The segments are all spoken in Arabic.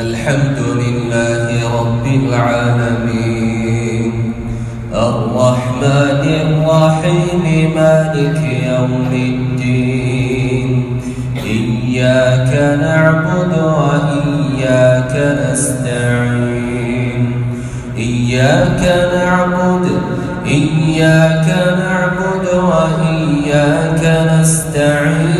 الحمد لله رب العالمين. الرحمن الرحيم مالك يوم الدين. إياك نعبد وإياك نستعين. إياك نعبد إياك نعبد وإياك نستعين.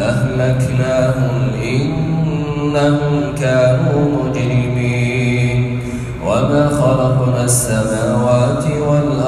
أهلكناهم إنهم كانوا مجرمين. وما خلقنا السماوات والأرض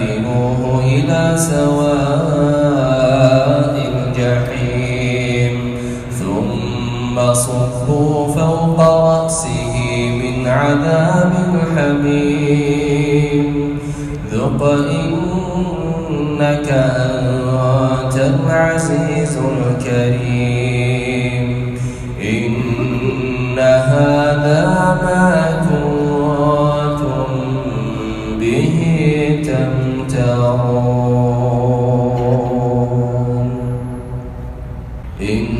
فاعتلوه إلى سواء الجحيم. ثم صبوا فوق رأسه من عذاب الحميم. ذق إنك أنت العزيز الكريم. إن هذا ما كنتم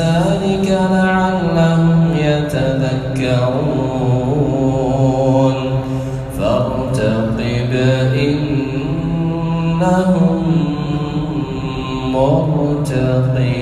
بلسانك لعلهم يتذكرون. فارتقب إنهم مرتقبون.